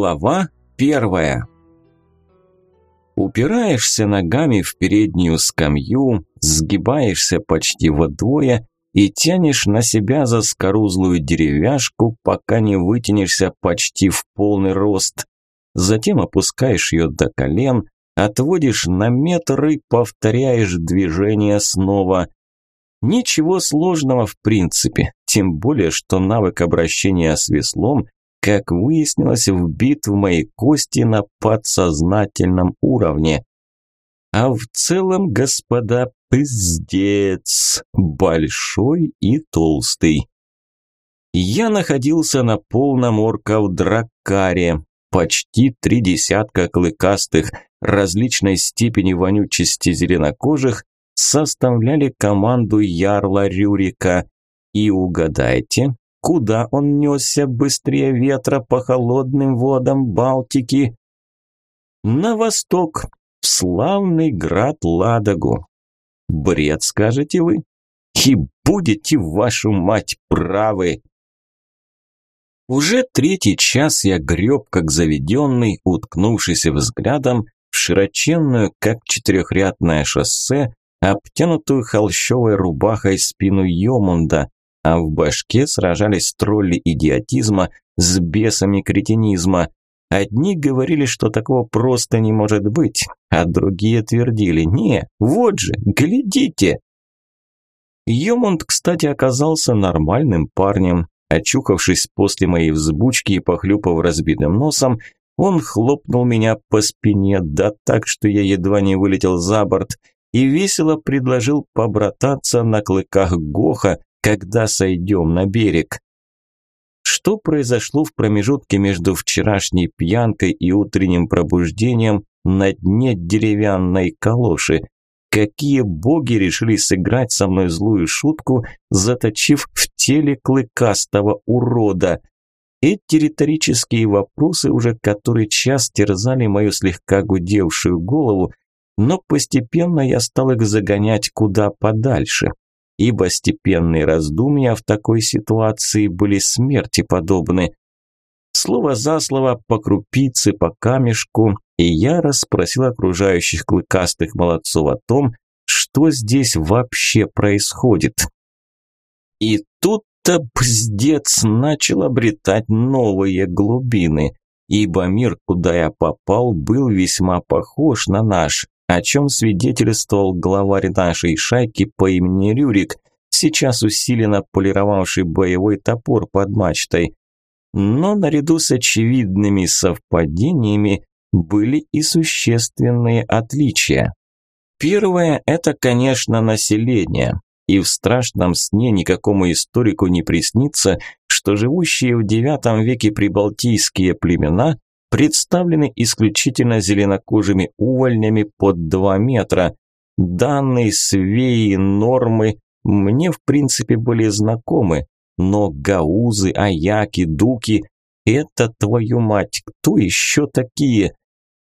Глава первая. Упираешься ногами в переднюю скамью, сгибаешься почти вдвое и тянешь на себя за скорузлую деревяшку, пока не вытянешься почти в полный рост. Затем опускаешь ее до колен, отводишь на метр и повторяешь движение снова. Ничего сложного в принципе, тем более, что навык обращения с веслом – как выяснилось, вбит в мои кости на подсознательном уровне. А в целом, господа, пиздец, большой и толстый. Я находился на полном орков дракаре, почти три десятка клыкастых, различной степени вонючести зеленокожих составляли команду Ярла Рюрика. И угадайте, Куда он несся быстрее ветра по холодным водам Балтики? На восток, в славный град Ладогу. Бред, скажете вы? И будете, вашу мать, правы. Уже третий час я греб, как заведенный, уткнувшись взглядом в широченную, как четырехрядное шоссе, обтянутую холщовой рубахой спину Йомунда, а в башке сражались тролли идиотизма с бесами кретинизма. Одни говорили, что такого просто не может быть, а другие твердили «Не, вот же, глядите!» Йомунд, кстати, оказался нормальным парнем. Очухавшись после моей взбучки и похлюпав разбитым носом, он хлопнул меня по спине, да так, что я едва не вылетел за борт, и весело предложил побрататься на клыках Гоха, когда сойдем на берег. Что произошло в промежутке между вчерашней пьянкой и утренним пробуждением на дне деревянной калоши? Какие боги решили сыграть со мной злую шутку, заточив в теле клыкастого урода? Эти риторические вопросы уже который час терзали мою слегка гудевшую голову, но постепенно я стал их загонять куда подальше ибо степенные раздумья в такой ситуации были смерти подобны. Слово за слово, по крупице, по камешку, и я расспросил окружающих клыкастых молодцов о том, что здесь вообще происходит. И тут-то пздец начал обретать новые глубины, ибо мир, куда я попал, был весьма похож на наш, о чем свидетельствовал главарь нашей шайки по имени Рюрик, сейчас усиленно полировавший боевой топор под мачтой. Но наряду с очевидными совпадениями были и существенные отличия. Первое – это, конечно, население. И в страшном сне никакому историку не приснится, что живущие в IX веке прибалтийские племена представлены исключительно зеленокожими увольнями под 2 метра. Данные свеи, нормы мне в принципе были знакомы, но гаузы, аяки, дуки – это, твою мать, кто еще такие?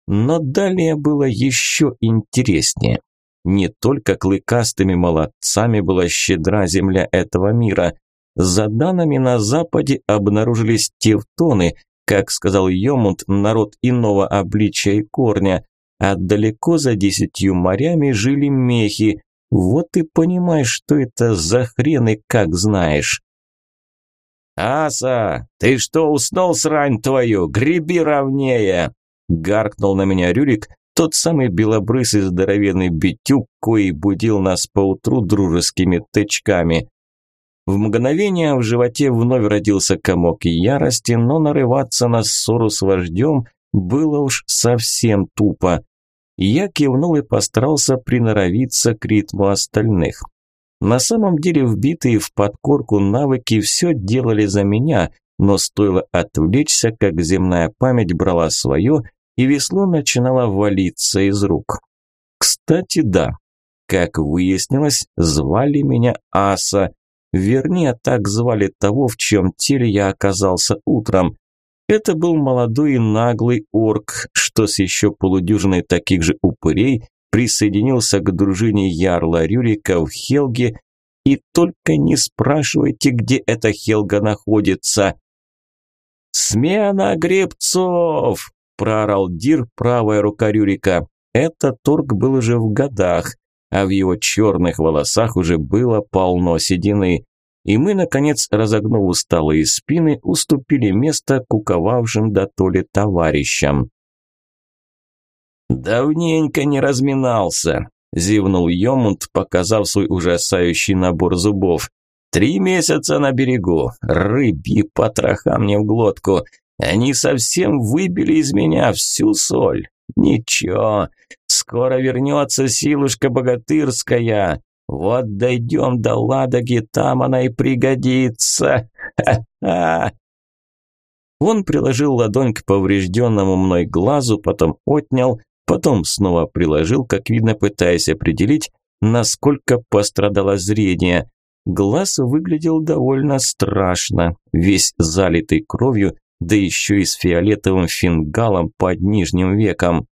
Но далее было еще интереснее. Не только клыкастыми молодцами была щедра земля этого мира. За данными на западе обнаружились тевтоны, как сказал Йомунд, народ иного обличия и корня, а далеко за десятью морями жили мехи. Вот и понимаешь, что это за хрен и как знаешь. «Аса, ты что, уснул, срань твою? Греби ровнее!» Гаркнул на меня Рюрик, тот самый белобрысый здоровенный битюк, кои будил нас поутру дружескими тычками. В мгновение в животе вновь родился комок ярости, но нарываться на ссору с вождем было уж совсем тупо. Я кивнул и постарался приноровиться к ритму остальных. На самом деле вбитые в подкорку навыки все делали за меня, но стоило отвлечься, как земная память брала свое, и весло начинало валиться из рук. Кстати, да, как выяснилось, звали меня Аса, Вернее, так звали того, в чем теле я оказался утром. Это был молодой и наглый орк, что с еще полудюжиной таких же упырей присоединился к дружине Ярла Рюрика в Хелге. И только не спрашивайте, где эта Хелга находится. «Смена гребцов!» – проорал Дир, правая рука Рюрика. Этот торг был уже в годах, а в его черных волосах уже было полно седины. И мы, наконец, разогнув усталые спины, уступили место куковавшим до то ли товарищам. «Давненько не разминался», – зевнул Йомунд, показав свой ужасающий набор зубов. Три месяца на берегу, рыбьи потроха мне в глотку. Они совсем выбили из меня всю соль. Ничего, скоро вернется силушка богатырская. Вот дойдем до Ладоги, там она и пригодится. Ха-ха!» Он приложил ладонь к поврежденному мной глазу, потом отнял, потом снова приложил, как видно, пытаясь определить, насколько пострадало зрение. Глаз выглядел довольно страшно, весь залитый кровью, да еще и с фиолетовым фингалом под нижним веком.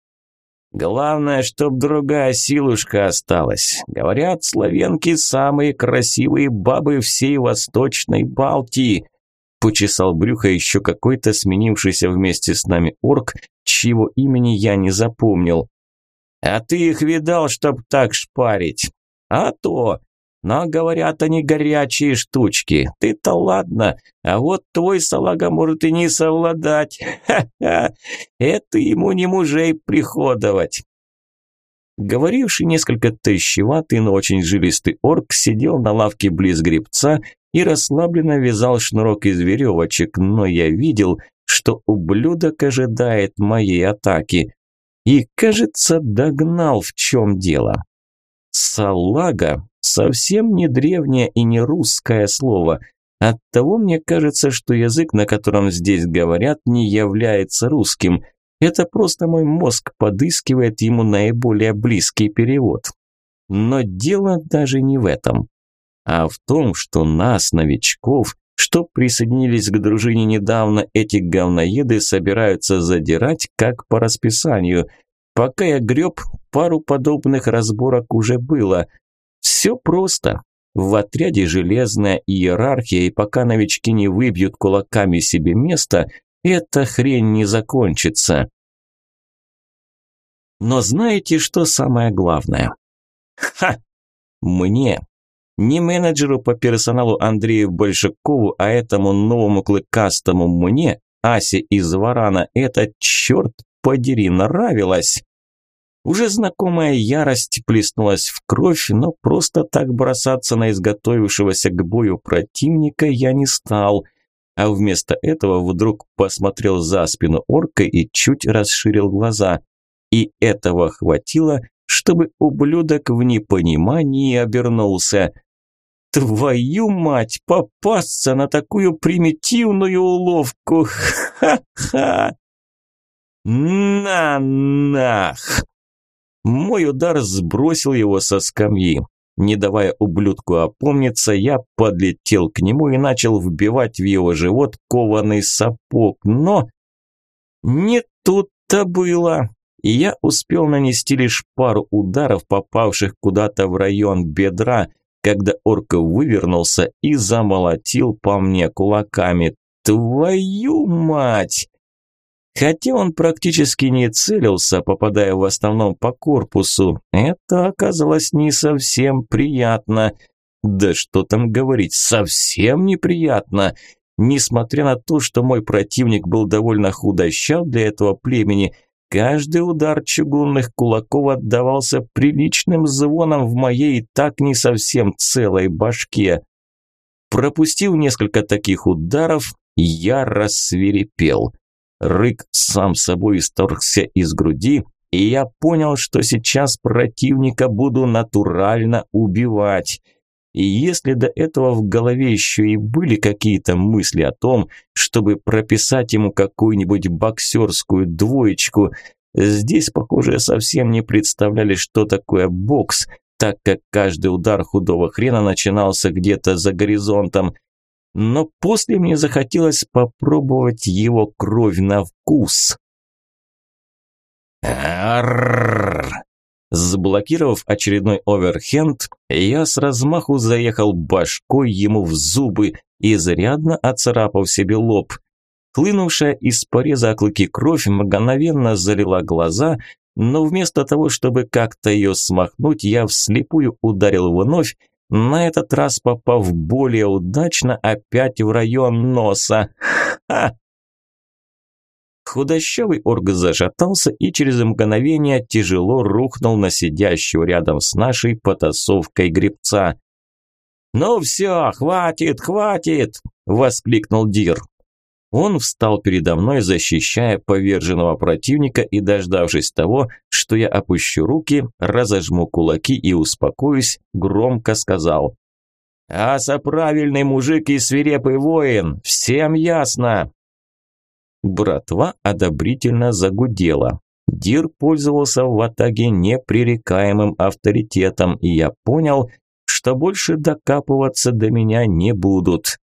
Главное, чтоб другая силушка осталась. Говорят, славянки самые красивые бабы всей Восточной Балтии. Почесал брюхо еще какой-то сменившийся вместе с нами орк, чьего имени я не запомнил. А ты их видал, чтоб так шпарить? А то, но, говорят, они горячие штучки. Ты-то ладно, а вот твой салага может и не совладать. Ха-ха, это ему не мужей приходовать. Говоривший несколько тощеватый, но очень жилистый орк сидел на лавке близ гребца и расслабленно вязал шнурок из веревочек, но я видел, что ублюдок ожидает моей атаки. И, кажется, догнал, в чем дело. Салага совсем не древнее и не русское слово. Оттого мне кажется, что язык, на котором здесь говорят, не является русским. Это просто мой мозг подыскивает ему наиболее близкий перевод. Но дело даже не в этом, а в том, что нас, новичков, что присоединились к дружине недавно, эти говноеды собираются задирать как по расписанию. Пока я греб, пару подобных разборок уже было. Все просто. В отряде железная иерархия, и пока новички не выбьют кулаками себе место, эта хрень не закончится. Но знаете, что самое главное? Ха! Мне, не менеджеру по персоналу Андрею Большакову, а этому новому клыкастому мне, Асе из Варана, это, черт подери, нравилось. Уже знакомая ярость плеснулась в кровь, но просто так бросаться на изготовившегося к бою противника я не стал, а вместо этого вдруг посмотрел за спину орка и чуть расширил глаза. И этого хватило, чтобы ублюдок в непонимании обернулся. «Твою мать, попасться на такую примитивную уловку! Ха-ха!» «На нах!» Мой удар сбросил его со скамьи. Не давая ублюдку опомниться, я подлетел к нему и начал вбивать в его живот кованый сапог, но... Не тут-то было. И я успел нанести лишь пару ударов, попавших куда-то в район бедра, когда орк вывернулся и замолотил по мне кулаками. «Твою мать!» Хотя он практически не целился, попадая в основном по корпусу, это оказалось не совсем приятно. Да что там говорить, совсем неприятно. Несмотря на то, что мой противник был довольно худощав для этого племени, каждый удар чугунных кулаков отдавался приличным звоном в моей так не совсем целой башке. Пропустив несколько таких ударов, я рассверепел. Рык сам собой исторгся из груди, и я понял, что сейчас противника буду натурально убивать. И если до этого в голове еще и были какие-то мысли о том, чтобы прописать ему какую-нибудь боксерскую двоечку, здесь, похоже, совсем не представляли, что такое бокс, так как каждый удар худого хрена начинался где-то за горизонтом, но после мне захотелось попробовать его кровь на вкус. Заблокировав очередной оверхенд, я с размаху заехал башкой ему в зубы, изрядно оцарапав себе лоб. Хлынувшая из пореза клыки кровь мгновенно залила глаза, но вместо того, чтобы как-то ее смахнуть, я вслепую ударил вновь, на этот раз попав более удачно опять в район носа. Ха! Худощавый орг зашатался и через мгновение тяжело рухнул на сидящего рядом с нашей потасовкой гребца. «Ну все, хватит, хватит!» – воскликнул Дир. Он встал передо мной, защищая поверженного противника и, дождавшись того, что я опущу руки, разожму кулаки и успокоюсь, громко сказал. «Аса правильный мужик и свирепый воин, всем ясно!» Братва одобрительно загудела. Дир пользовался в Атаге непререкаемым авторитетом, и я понял, что больше докапываться до меня не будут.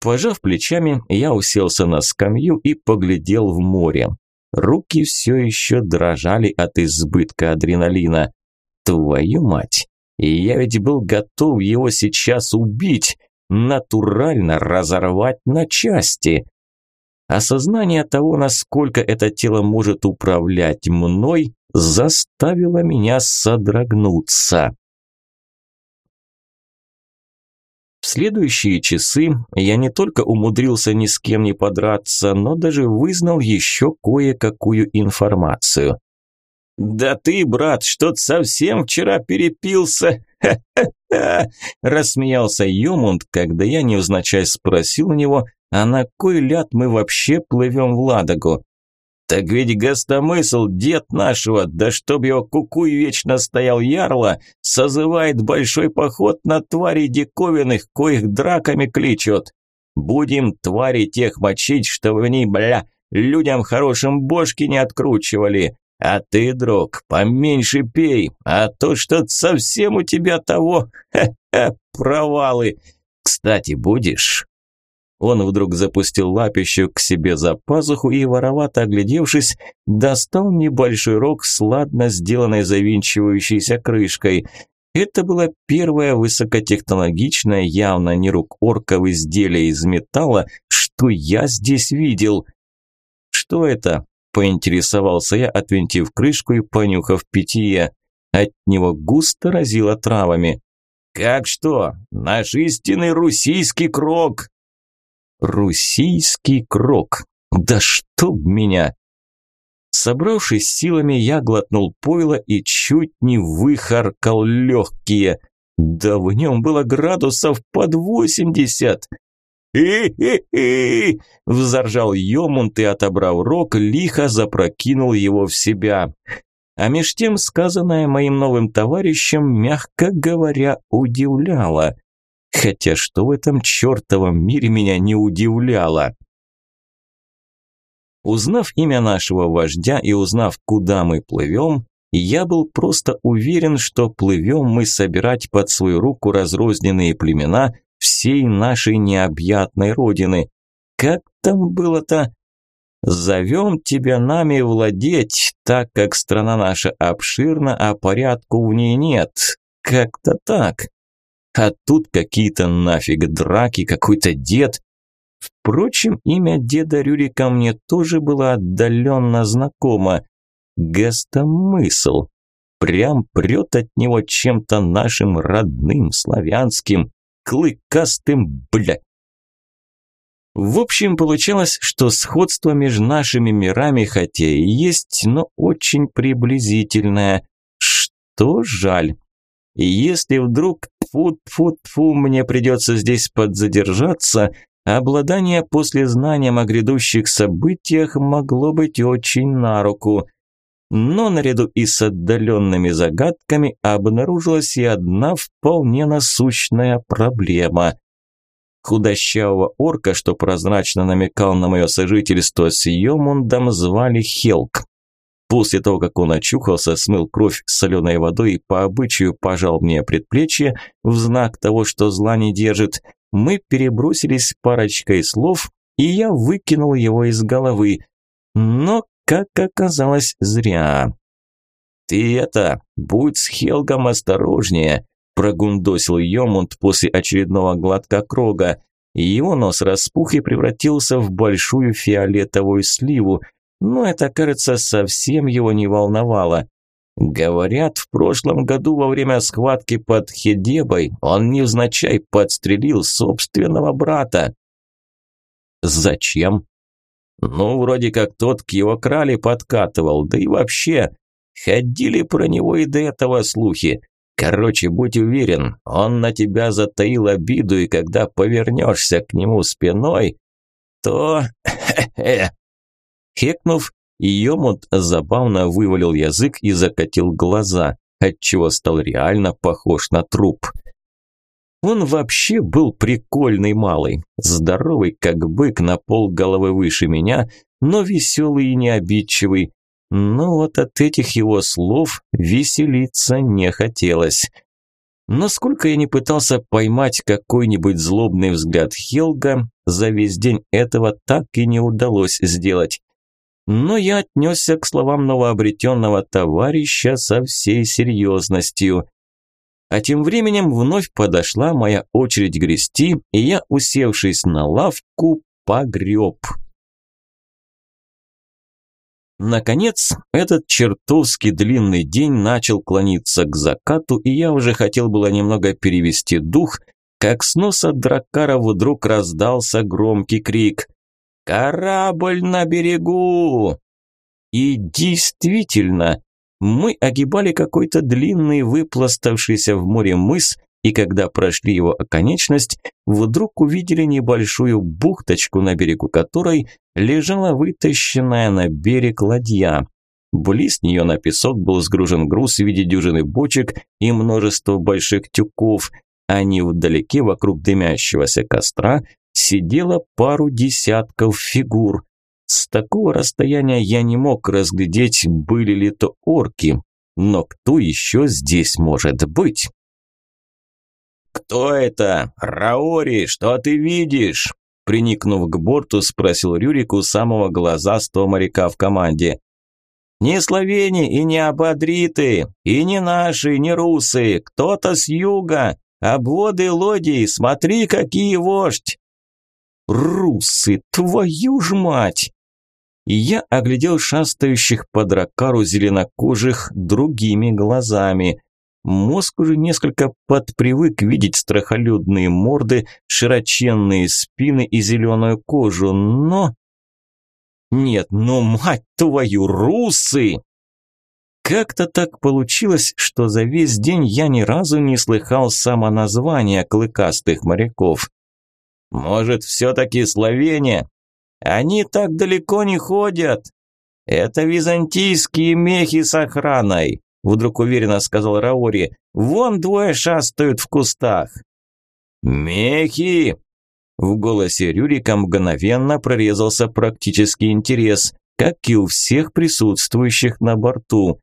Пожав плечами, я уселся на скамью и поглядел в море. Руки все еще дрожали от избытка адреналина. Твою мать! И я ведь был готов его сейчас убить, натурально разорвать на части. Осознание того, насколько это тело может управлять мной, заставило меня содрогнуться. Следующие часы я не только умудрился ни с кем не подраться, но даже вызнал еще кое-какую информацию. «Да ты, брат, что-то совсем вчера перепился!» «Ха-ха-ха!» – рассмеялся Йомунд, когда я невзначай спросил у него, а на кой ляд мы вообще плывем в Ладогу? Так ведь гостомысл, дед нашего, да чтоб его кукуй вечно стоял ярло, созывает большой поход на твари диковинных, коих драками кличут. Будем твари тех мочить, чтобы они, бля, людям хорошим бошки не откручивали. А ты, друг, поменьше пей, а то что-то совсем у тебя того, ха-ха, провалы. Кстати, будешь? Он вдруг запустил лапищу к себе за пазуху и, воровато оглядевшись, достал небольшой рог с ладно сделанной завинчивающейся крышкой. Это было первое высокотехнологичное, явно не рук орков изделие из металла, что я здесь видел. «Что это?» – поинтересовался я, отвинтив крышку и понюхав питье. От него густо разило травами. «Как что? Наш истинный русийский крок!» Русийский крок. Да чтоб меня! Собравшись силами, я глотнул пойло и чуть не выхаркал легкие. Да в нем было градусов под восемьдесят. «И-и-и!» – взоржал Йомунт и, отобрав рог, лихо запрокинул его в себя. А меж тем сказанное моим новым товарищем, мягко говоря, удивляло. Хотя что в этом чертовом мире меня не удивляло? Узнав имя нашего вождя и узнав, куда мы плывем, я был просто уверен, что плывем мы собирать под свою руку разрозненные племена всей нашей необъятной родины. Как там было-то? Зовем тебя нами владеть, так как страна наша обширна, а порядку в ней нет. Как-то так. А тут какие-то нафиг драки, какой-то дед. Впрочем, имя деда Рюрика мне тоже было отдаленно знакомо. Гостомысл. Прям прет от него чем-то нашим родным, славянским, клыкастым, бля. В общем, получалось, что сходство между нашими мирами хотя и есть, но очень приблизительное. Что жаль. И если вдруг Тфу-тфу-тфу, мне придется здесь подзадержаться. Обладание послезнанием о грядущих событиях могло быть очень на руку. Но наряду и с отдаленными загадками обнаружилась и одна вполне насущная проблема. Худощавого орка, что прозрачно намекал на мое сожительство с Йомундом, звали Хелк. После того, как он очухался, смыл кровь соленой водой и по обычаю пожал мне предплечье в знак того, что зла не держит, мы перебросились парочкой слов, и я выкинул его из головы. Но, как оказалось, зря. «Ты это, будь с Хелгом осторожнее», – прогундосил Йомунд после очередного глотка крога. Его нос распух и превратился в большую фиолетовую сливу, но это, кажется, совсем его не волновало. Говорят, в прошлом году во время схватки под Хедебой он невзначай подстрелил собственного брата. Зачем? Ну, вроде как тот к его крале подкатывал, да и вообще. Ходили про него и до этого слухи. Короче, будь уверен, он на тебя затаил обиду, и когда повернешься к нему спиной, то... Хекнув, Йомут забавно вывалил язык и закатил глаза, отчего стал реально похож на труп. Он вообще был прикольный малый, здоровый как бык на пол головы выше меня, но веселый и необидчивый. Но вот от этих его слов веселиться не хотелось. Но сколько я не пытался поймать какой-нибудь злобный взгляд Хелга, за весь день этого так и не удалось сделать но я отнесся к словам новообретенного товарища со всей серьезностью. А тем временем вновь подошла моя очередь грести, и я, усевшись на лавку, погреб. Наконец, этот чертовски длинный день начал клониться к закату, и я уже хотел было немного перевести дух, как с носа дракара вдруг раздался громкий крик. «Корабль на берегу!» И действительно, мы огибали какой-то длинный выпластавшийся в море мыс, и когда прошли его оконечность, вдруг увидели небольшую бухточку, на берегу которой лежала вытащенная на берег ладья. Близ нее на песок был сгружен груз в виде дюжины бочек и множество больших тюков, а невдалеке вокруг дымящегося костра сидело пару десятков фигур. С такого расстояния я не мог разглядеть, были ли то орки, но кто еще здесь может быть? «Кто это? Раори, что ты видишь?» Приникнув к борту, спросил Рюрик у самого глазастого моряка в команде. «Не словени и не ободриты, и не наши, не русы, кто-то с юга, обводы лодий, смотри, какие вождь!» Русы, твою ж мать! И я оглядел шастающих по дракару зеленокожих другими глазами. Мозг уже несколько подпривык видеть страхолюдные морды, широченные спины и зеленую кожу, но... Нет, ну мать твою, русы! Как-то так получилось, что за весь день я ни разу не слыхал самоназвания клыкастых моряков. Может, все-таки Словения? Они так далеко не ходят. Это византийские мехи с охраной, вдруг уверенно сказал Раори. Вон двое шастают в кустах. Мехи! В голосе Рюрика мгновенно прорезался практический интерес, как и у всех присутствующих на борту.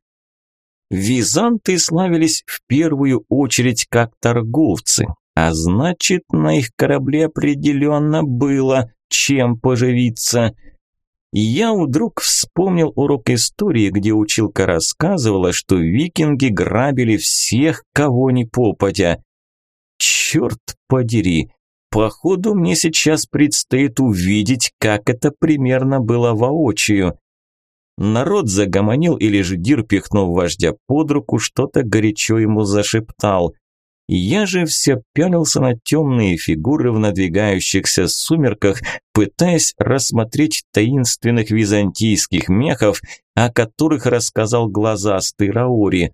Византы славились в первую очередь как торговцы, а значит, на их корабле определенно было чем поживиться. я вдруг вспомнил урок истории, где училка рассказывала, что викинги грабили всех, кого ни попадя. Черт подери, походу мне сейчас предстоит увидеть, как это примерно было воочию. Народ загомонил, или же Дир, пихнув вождя под руку, что-то горячо ему зашептал. Я же все пялился на темные фигуры в надвигающихся сумерках, пытаясь рассмотреть таинственных византийских мехов, о которых рассказал глазастый Раури.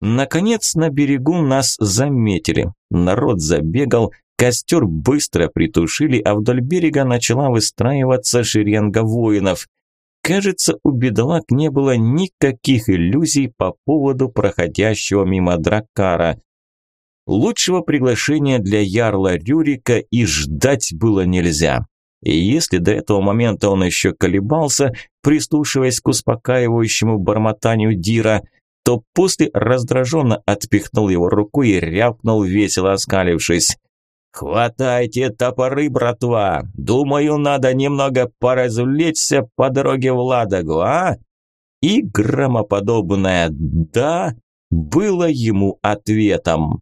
Наконец на берегу нас заметили. Народ забегал, костер быстро притушили, а вдоль берега начала выстраиваться шеренга воинов. Кажется, у бедолаг не было никаких иллюзий по поводу проходящего мимо дракара – Лучшего приглашения для ярла Рюрика и ждать было нельзя. И если до этого момента он еще колебался, прислушиваясь к успокаивающему бормотанию Дира, то после раздраженно отпихнул его рукой и рявкнул, весело оскалившись. «Хватайте топоры, братва! Думаю, надо немного поразвлечься по дороге в Ладогу, а?» И громоподобное «да» было ему ответом.